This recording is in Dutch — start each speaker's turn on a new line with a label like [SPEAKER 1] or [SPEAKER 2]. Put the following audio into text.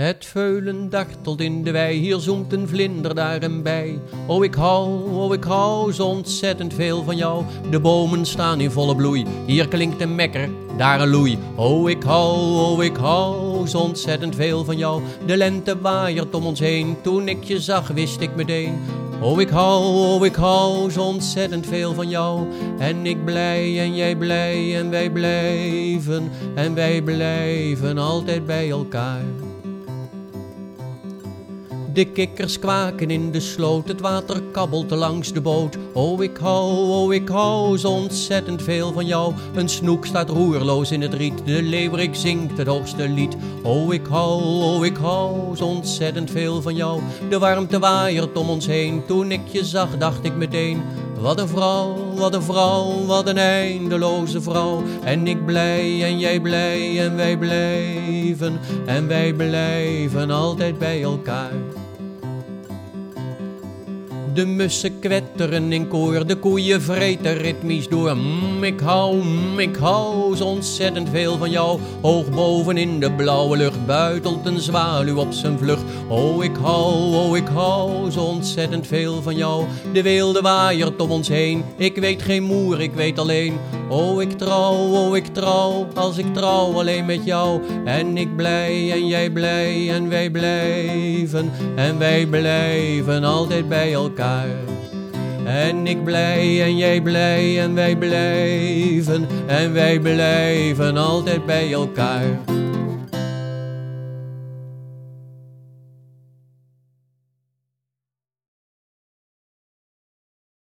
[SPEAKER 1] Het veulen dartelt in de wei, hier zoemt een vlinder daar en bij. Oh, ik hou, oh, ik hou zo ontzettend veel van jou. De bomen staan in volle bloei, hier klinkt een mekker, daar een loei. Oh, ik hou, oh, ik hou zo ontzettend veel van jou. De lente waaiert om ons heen, toen ik je zag wist ik meteen. Oh, ik hou, oh, ik hou zo ontzettend veel van jou. En ik blij en jij blij en wij blijven en wij blijven altijd bij elkaar. De kikkers kwaken in de sloot, het water kabbelt langs de boot. Oh, ik hou, oh, ik hou zo ontzettend veel van jou. Een snoek staat roerloos in het riet, de leeuwerik zingt het hoogste lied. Oh, ik hou, oh, ik hou zo ontzettend veel van jou. De warmte waaiert om ons heen, toen ik je zag dacht ik meteen... Wat een vrouw, wat een vrouw, wat een eindeloze vrouw. En ik blij en jij blij en wij blijven en wij blijven altijd bij elkaar. De mussen kwetteren in koor, de koeien vreten ritmisch door. Mm, ik hou, mm, ik hou zo ontzettend veel van jou. Hoog boven in de blauwe lucht buitelt een zwaluw op zijn vlucht. Oh, ik hou, oh, ik hou zo ontzettend veel van jou. De wilde waaiert om ons heen, ik weet geen moer, ik weet alleen. Oh, ik trouw, oh, ik trouw, als ik trouw alleen met jou. En ik blij en jij blij en wij blijven en wij blijven altijd bij elkaar. En ik blij en jij blij en wij blijven en wij blijven altijd bij elkaar.